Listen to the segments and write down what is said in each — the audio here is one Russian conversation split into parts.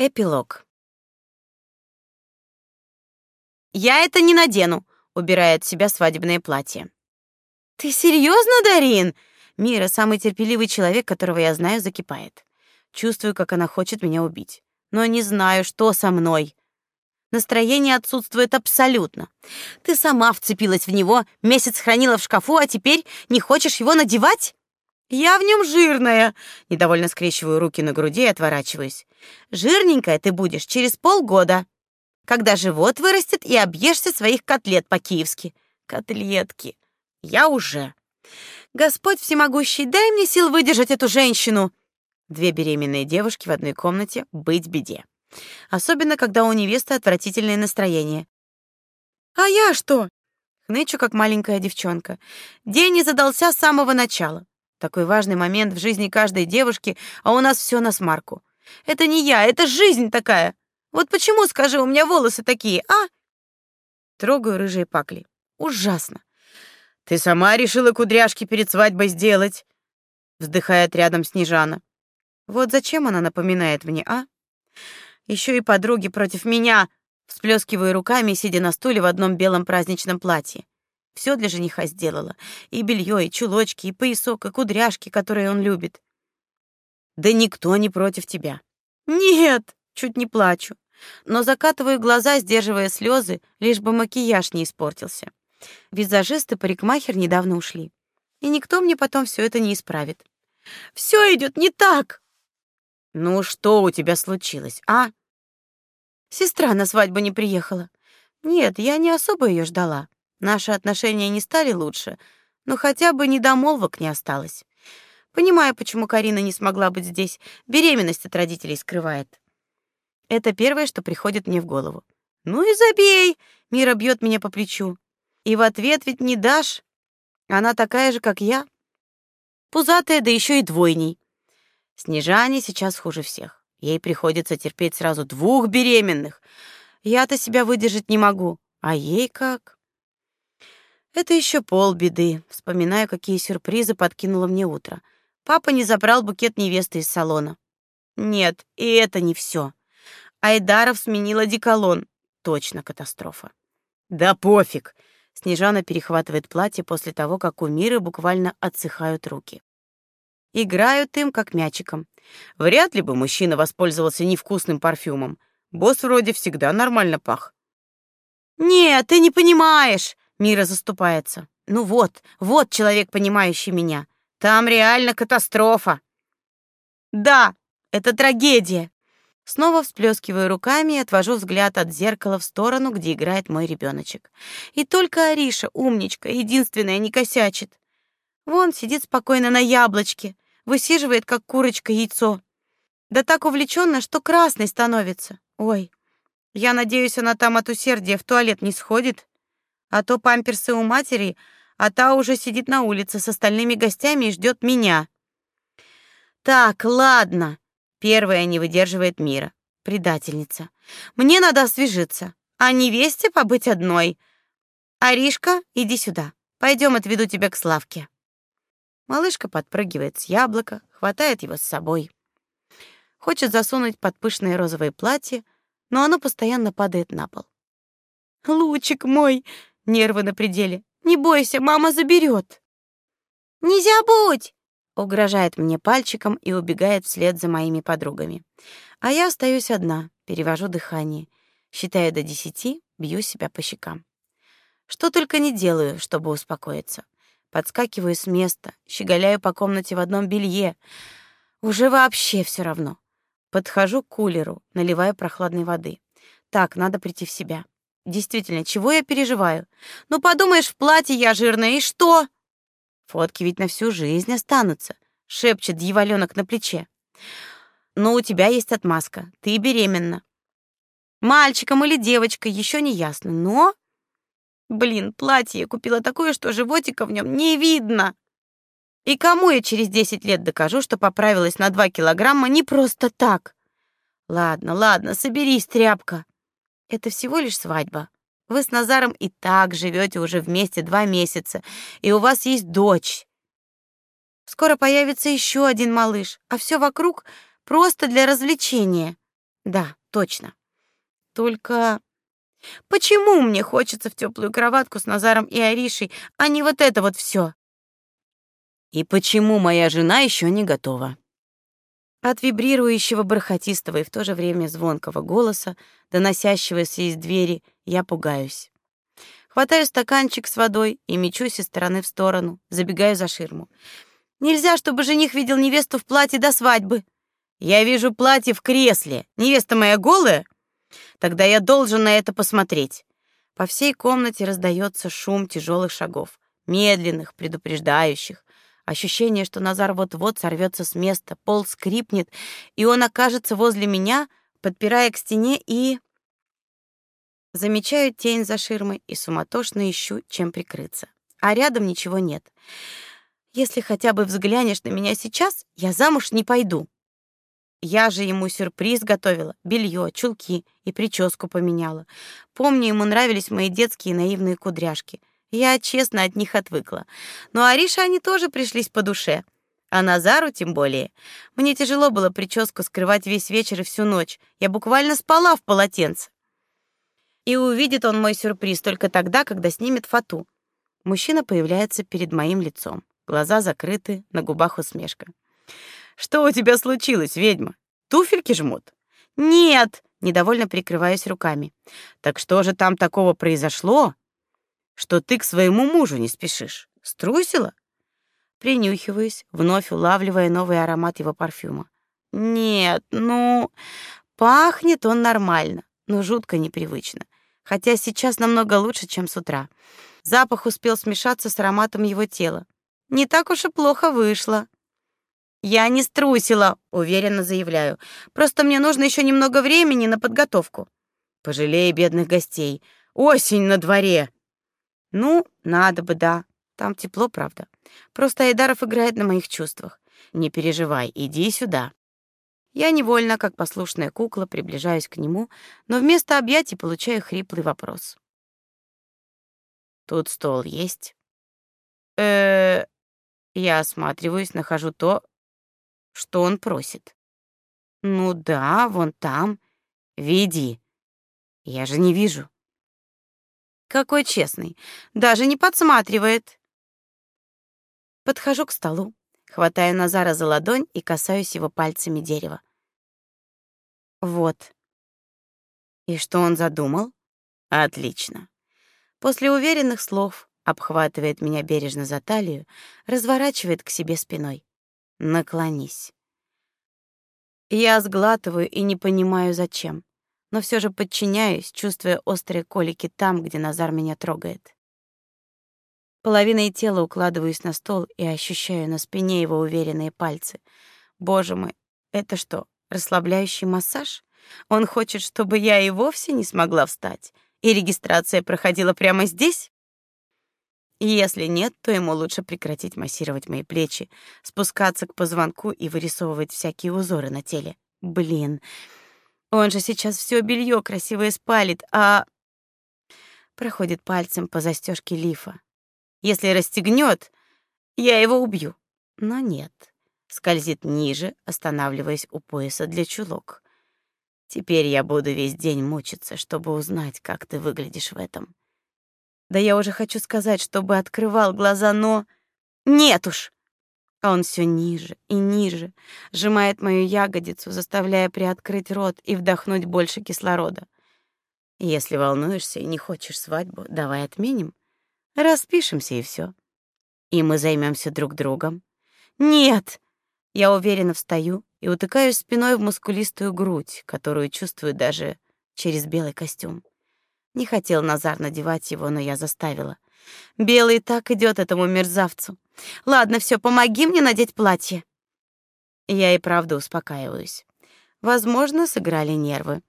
Эпилог. Я это не надену, убирая от себя свадебное платье. Ты серьезно, Дарин? Мира самый терпеливый человек, которого я знаю, закипает. Чувствую, как она хочет меня убить, но не знаю, что со мной. Настроение отсутствует абсолютно. Ты сама вцепилась в него, месяц хранила в шкафу, а теперь не хочешь его надевать? Я в нем жирная. Недовольно скрещиваю руки на груди и отворачиваюсь. Жирненькая ты будешь через полгода, когда живот вырастет и объешься своих котлет по-киевски. Котлетки. Я уже. Господь всемогущий, дай мне сил выдержать эту женщину. Две беременные девушки в одной комнате быть беде. Особенно когда у невесты отвратительное настроение. А я что? Хнычу как маленькая девчонка. День не задался с самого начала. Такой важный момент в жизни каждой девушки, а у нас все на смарку. Это не я, это жизнь такая. Вот почему, скажи, у меня волосы такие, а? Трогаю рыжие пакли. Ужасно. Ты сама решила кудряшки перед свадьбой сделать? Вздыхает рядом Снежана. Вот зачем она напоминает мне, а? Еще и подруги против меня. Всплескиваю руками, сидя на стуле в одном белом праздничном платье. Все для жениха сделала. И белье, и чулочки, и поясок, и кудряшки, которые он любит. Да никто не против тебя. Нет, чуть не плачу. Но закатываю глаза, сдерживая слезы, лишь бы макияж не испортился. Визажист и парикмахер недавно ушли. И никто мне потом все это не исправит. Все идет не так. Ну что у тебя случилось, а? Сестра на свадьбу не приехала. Нет, я не особо ее ждала. Наши отношения не стали лучше, но хотя бы недомолвок не осталось. Понимаю, почему Карина не смогла быть здесь. Беременность от родителей скрывает. Это первое, что приходит мне в голову. Ну и забей. Мира бьет меня по плечу. И в ответ ведь не дашь. Она такая же, как я. Пузатая, да еще и двойней. Снежане сейчас хуже всех. Ей приходится терпеть сразу двух беременных. Я-то себя выдержать не могу, а ей как? Это еще полбеды. Вспоминаю, какие сюрпризы подкинуло мне утро. Папа не забрал букет невесты из салона. Нет, и это не все. Айдаров сменила деколон. Точно катастрофа. Да пофиг. Снежана перехватывает платье после того, как у Миры буквально отсыхают руки. Играют им как мячиком. Вряд ли бы мужчина воспользовался невкусным парфюмом. Босс вроде всегда нормально пах. Нет, ты не понимаешь. Мира заступается. Ну вот, вот человек, понимающий меня. Там реально катастрофа. Да, это трагедия. Снова всплескиваю руками и отвожу взгляд от зеркала в сторону, где играет мой ребеночек. И только Ариша, умничка, единственная, не косячит. Вон сидит спокойно на яблочке, высиживает как курочка яйцо. Да так увлеченно, что красный становится. Ой. Я надеюсь, она там от усердия в туалет не сходит а то памперсы у матери, а та уже сидит на улице с остальными гостями и ждет меня. Так, ладно. Первая не выдерживает мира. Предательница. Мне надо освежиться, а невесте побыть одной. Аришка, иди сюда. Пойдем, отведу тебя к Славке. Малышка подпрыгивает с яблока, хватает его с собой. Хочет засунуть под пышное розовое платье, но оно постоянно падает на пол. Лучик мой, Нервы на пределе. Не бойся, мама заберет. Не забудь, угрожает мне пальчиком и убегает вслед за моими подругами. А я остаюсь одна, перевожу дыхание, считаю до десяти, бью себя по щекам. Что только не делаю, чтобы успокоиться. Подскакиваю с места, щеголяю по комнате в одном белье. Уже вообще все равно. Подхожу к кулеру, наливаю прохладной воды. Так, надо прийти в себя. Действительно, чего я переживаю? Ну, подумаешь, в платье я жирная, и что? Фотки ведь на всю жизнь останутся, шепчет дьяволёнок на плече. Но у тебя есть отмазка, ты беременна. Мальчиком или девочкой, еще не ясно, но... Блин, платье я купила такое, что животика в нем не видно. И кому я через 10 лет докажу, что поправилась на 2 килограмма не просто так? Ладно, ладно, соберись, тряпка. Это всего лишь свадьба. Вы с Назаром и так живете уже вместе два месяца, и у вас есть дочь. Скоро появится еще один малыш, а все вокруг просто для развлечения. Да, точно. Только почему мне хочется в теплую кроватку с Назаром и Аришей, а не вот это вот все? И почему моя жена еще не готова? От вибрирующего бархатистого и в то же время звонкого голоса, доносящегося из двери, я пугаюсь. Хватаю стаканчик с водой и мечусь из стороны в сторону, забегаю за ширму. Нельзя, чтобы жених видел невесту в платье до свадьбы. Я вижу платье в кресле. Невеста моя голая? Тогда я должен на это посмотреть. По всей комнате раздается шум тяжелых шагов, медленных, предупреждающих. Ощущение, что Назар вот-вот сорвется с места, пол скрипнет, и он окажется возле меня, подпирая к стене и Замечаю тень за ширмой и суматошно ищу, чем прикрыться. А рядом ничего нет. Если хотя бы взглянешь на меня сейчас, я замуж не пойду. Я же ему сюрприз готовила, белье, чулки и прическу поменяла. Помню, ему нравились мои детские наивные кудряшки. Я честно от них отвыкла. Но Арише они тоже пришлись по душе. А Назару тем более. Мне тяжело было прическу скрывать весь вечер и всю ночь. Я буквально спала в полотенце. И увидит он мой сюрприз только тогда, когда снимет фату. Мужчина появляется перед моим лицом. Глаза закрыты, на губах усмешка. Что у тебя случилось, ведьма? Туфельки жмут? Нет, недовольно прикрываюсь руками. Так что же там такого произошло, что ты к своему мужу не спешишь? Струсила? Принюхиваюсь, вновь улавливая новый аромат его парфюма. Нет, ну, пахнет он нормально, но жутко непривычно хотя сейчас намного лучше, чем с утра. Запах успел смешаться с ароматом его тела. Не так уж и плохо вышло. Я не струсила, уверенно заявляю. Просто мне нужно еще немного времени на подготовку. Пожалей бедных гостей. Осень на дворе. Ну, надо бы, да. Там тепло, правда. Просто Айдаров играет на моих чувствах. Не переживай, иди сюда. Я невольно, как послушная кукла, приближаюсь к нему, но вместо объятий получаю хриплый вопрос. Тут стол есть? Э, я осматриваюсь, нахожу то, что он просит. Ну да, вон там. Веди. Я же не вижу. Какой честный, даже не подсматривает. Подхожу к столу, хватаю Назара за ладонь и касаюсь его пальцами дерева. Вот. И что он задумал? Отлично. После уверенных слов обхватывает меня бережно за талию, разворачивает к себе спиной. Наклонись. Я сглатываю и не понимаю зачем, но все же подчиняюсь, чувствуя острые колики там, где Назар меня трогает. Половиной тела укладываюсь на стол и ощущаю на спине его уверенные пальцы. Боже мой, это что, Расслабляющий массаж? Он хочет, чтобы я и вовсе не смогла встать, и регистрация проходила прямо здесь? Если нет, то ему лучше прекратить массировать мои плечи, спускаться к позвонку и вырисовывать всякие узоры на теле. Блин. Он же сейчас все белье красивое спалит, а проходит пальцем по застежке лифа. Если расстегнет, я его убью. Но нет скользит ниже, останавливаясь у пояса для чулок. Теперь я буду весь день мучиться, чтобы узнать, как ты выглядишь в этом. Да я уже хочу сказать, чтобы открывал глаза, но нет уж. А он все ниже и ниже, сжимает мою ягодицу, заставляя приоткрыть рот и вдохнуть больше кислорода. Если волнуешься и не хочешь свадьбу, давай отменим. Распишемся и все. И мы займемся друг другом. Нет, я уверенно встаю и утыкаюсь спиной в мускулистую грудь, которую чувствую даже через белый костюм. Не хотел Назар надевать его, но я заставила. Белый так идет этому мерзавцу. Ладно, все, помоги мне надеть платье. Я и правда успокаиваюсь. Возможно, сыграли нервы.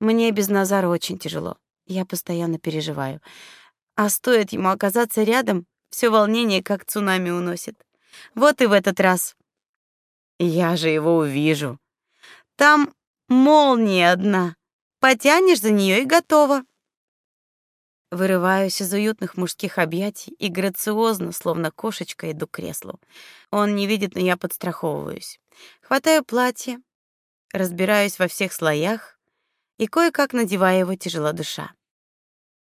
Мне без Назара очень тяжело. Я постоянно переживаю. А стоит ему оказаться рядом, все волнение как цунами уносит. Вот и в этот раз. Я же его увижу. Там молния одна. Потянешь за нее и готово. Вырываюсь из уютных мужских объятий и грациозно, словно кошечка, иду к креслу. Он не видит, но я подстраховываюсь. Хватаю платье, разбираюсь во всех слоях и кое-как надеваю его тяжело душа.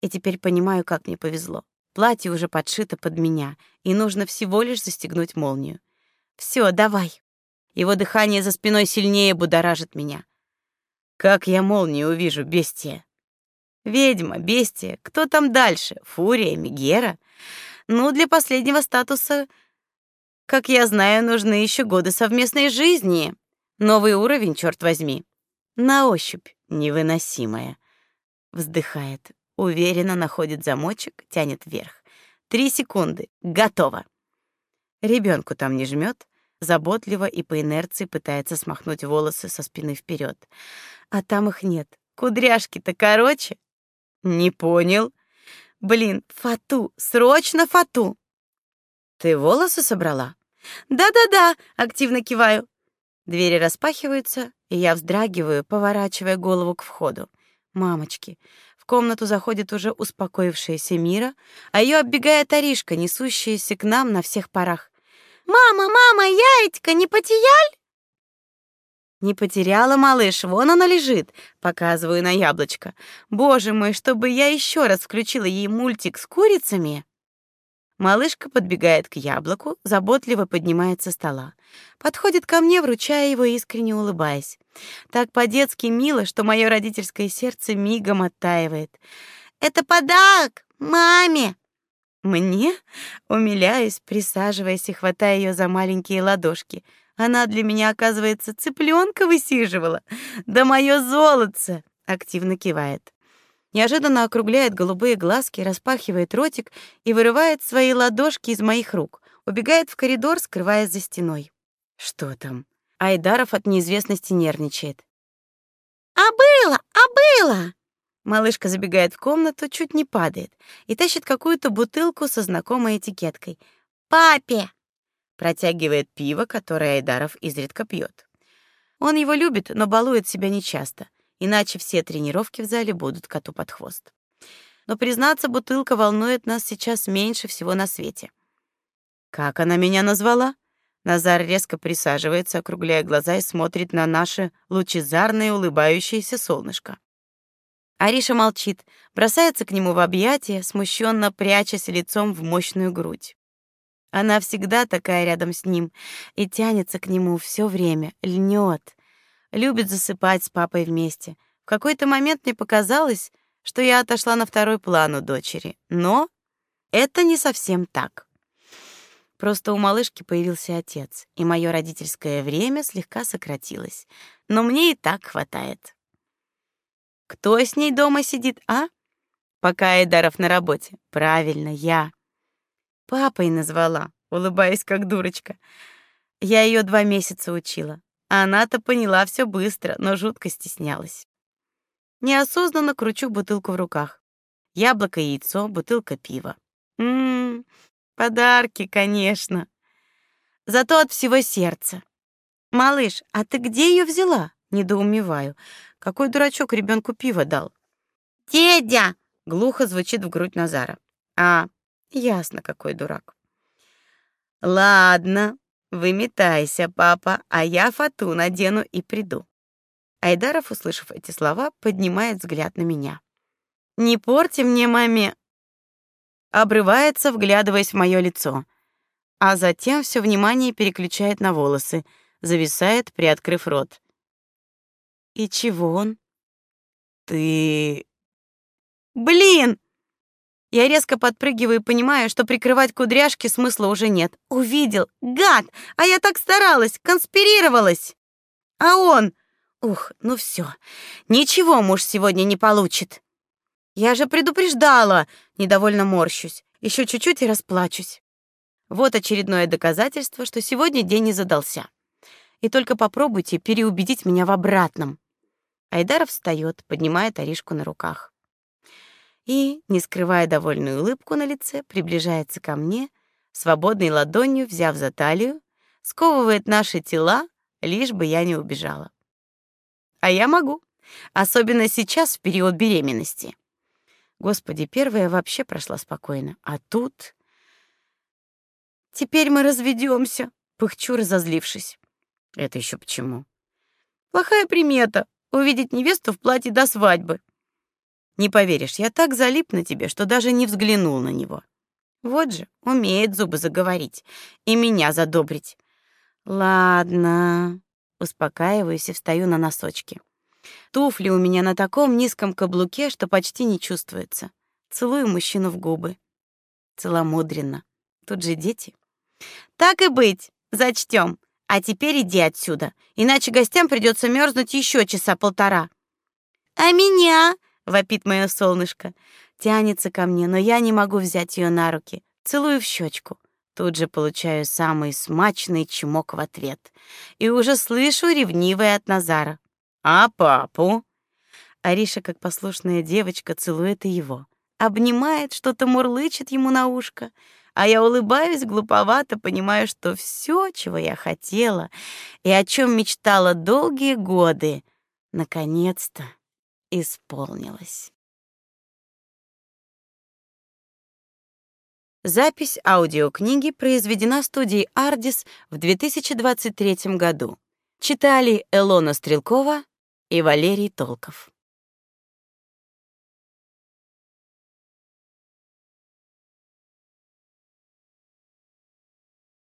И теперь понимаю, как мне повезло. Платье уже подшито под меня, и нужно всего лишь застегнуть молнию. Все, давай. Его дыхание за спиной сильнее будоражит меня. Как я молнию увижу, бестия? Ведьма, бестия, кто там дальше? Фурия, Мегера? Ну, для последнего статуса, как я знаю, нужны еще годы совместной жизни. Новый уровень, черт возьми. На ощупь невыносимая. Вздыхает, уверенно находит замочек, тянет вверх. Три секунды. Готово. Ребенку там не жмет, заботливо и по инерции пытается смахнуть волосы со спины вперед. А там их нет. Кудряшки-то короче. Не понял. Блин, фату, срочно фату. Ты волосы собрала? Да-да-да, активно киваю. Двери распахиваются, и я вздрагиваю, поворачивая голову к входу. Мамочки. В комнату заходит уже успокоившаяся Мира, а ее оббегает Аришка, несущаяся к нам на всех парах. «Мама, мама, яйцко не потерял?» Не потеряла, малыш, вон оно лежит, показываю на яблочко. Боже мой, чтобы я еще раз включила ей мультик с курицами. Малышка подбегает к яблоку, заботливо поднимается со стола. Подходит ко мне, вручая его, искренне улыбаясь. Так по-детски мило, что мое родительское сердце мигом оттаивает. «Это подарок маме!» Мне, умиляюсь, присаживаясь и хватая ее за маленькие ладошки. Она для меня, оказывается, цыпленка высиживала. Да мое золотце! Активно кивает неожиданно округляет голубые глазки, распахивает ротик и вырывает свои ладошки из моих рук, убегает в коридор, скрываясь за стеной. Что там? Айдаров от неизвестности нервничает. А было, а было. Малышка забегает в комнату, чуть не падает и тащит какую-то бутылку со знакомой этикеткой. Папе протягивает пиво, которое Айдаров изредка пьет. Он его любит, но балует себя нечасто иначе все тренировки в зале будут коту под хвост. Но признаться, бутылка волнует нас сейчас меньше всего на свете. Как она меня назвала? Назар резко присаживается, округляя глаза и смотрит на наше лучезарное улыбающееся солнышко. Ариша молчит, бросается к нему в объятия, смущенно прячась лицом в мощную грудь. Она всегда такая рядом с ним и тянется к нему все время, льнет, любит засыпать с папой вместе. В какой-то момент мне показалось, что я отошла на второй план у дочери, но это не совсем так. Просто у малышки появился отец, и мое родительское время слегка сократилось. Но мне и так хватает. Кто с ней дома сидит, а? Пока Эдаров на работе. Правильно, я. Папой назвала, улыбаясь как дурочка. Я ее два месяца учила. Она-то поняла все быстро, но жутко стеснялась. Неосознанно кручу бутылку в руках. Яблоко, яйцо, бутылка пива. Мм, подарки, конечно. Зато от всего сердца. Малыш, а ты где ее взяла? Недоумеваю. Какой дурачок ребенку пиво дал? Дедя, глухо звучит в грудь Назара. А, ясно, какой дурак. Ладно, Выметайся, папа, а я фату надену и приду. Айдаров, услышав эти слова, поднимает взгляд на меня. Не порти мне, маме. Обрывается, вглядываясь в мое лицо, а затем все внимание переключает на волосы, зависает, приоткрыв рот. И чего он? Ты Блин, я резко подпрыгиваю и понимаю, что прикрывать кудряшки смысла уже нет. Увидел, гад, а я так старалась, конспирировалась. А он, ух, ну все, ничего муж сегодня не получит. Я же предупреждала, недовольно морщусь. Еще чуть-чуть и расплачусь. Вот очередное доказательство, что сегодня день не задался. И только попробуйте переубедить меня в обратном. Айдаров встает, поднимает Аришку на руках и, не скрывая довольную улыбку на лице, приближается ко мне, свободной ладонью взяв за талию, сковывает наши тела, лишь бы я не убежала. А я могу, особенно сейчас в период беременности. Господи, первая вообще прошла спокойно, а тут Теперь мы разведемся, пыхчу разозлившись. Это еще почему? Плохая примета увидеть невесту в платье до свадьбы. Не поверишь, я так залип на тебе, что даже не взглянул на него. Вот же, умеет зубы заговорить и меня задобрить. Ладно, успокаиваюсь и встаю на носочки. Туфли у меня на таком низком каблуке, что почти не чувствуется. Целую мужчину в губы. Целомудренно. Тут же дети. Так и быть, зачтем. А теперь иди отсюда, иначе гостям придется мерзнуть еще часа полтора. А меня? Вопит мое солнышко. Тянется ко мне, но я не могу взять ее на руки. Целую в щечку. Тут же получаю самый смачный чмок в ответ. И уже слышу ревнивое от Назара. А папу? Ариша, как послушная девочка, целует и его. Обнимает, что-то мурлычет ему на ушко. А я улыбаюсь глуповато, понимая, что все, чего я хотела и о чем мечтала долгие годы, наконец-то исполнилось. Запись аудиокниги произведена студией Ardis в 2023 году. Читали Элона Стрелкова и Валерий Толков.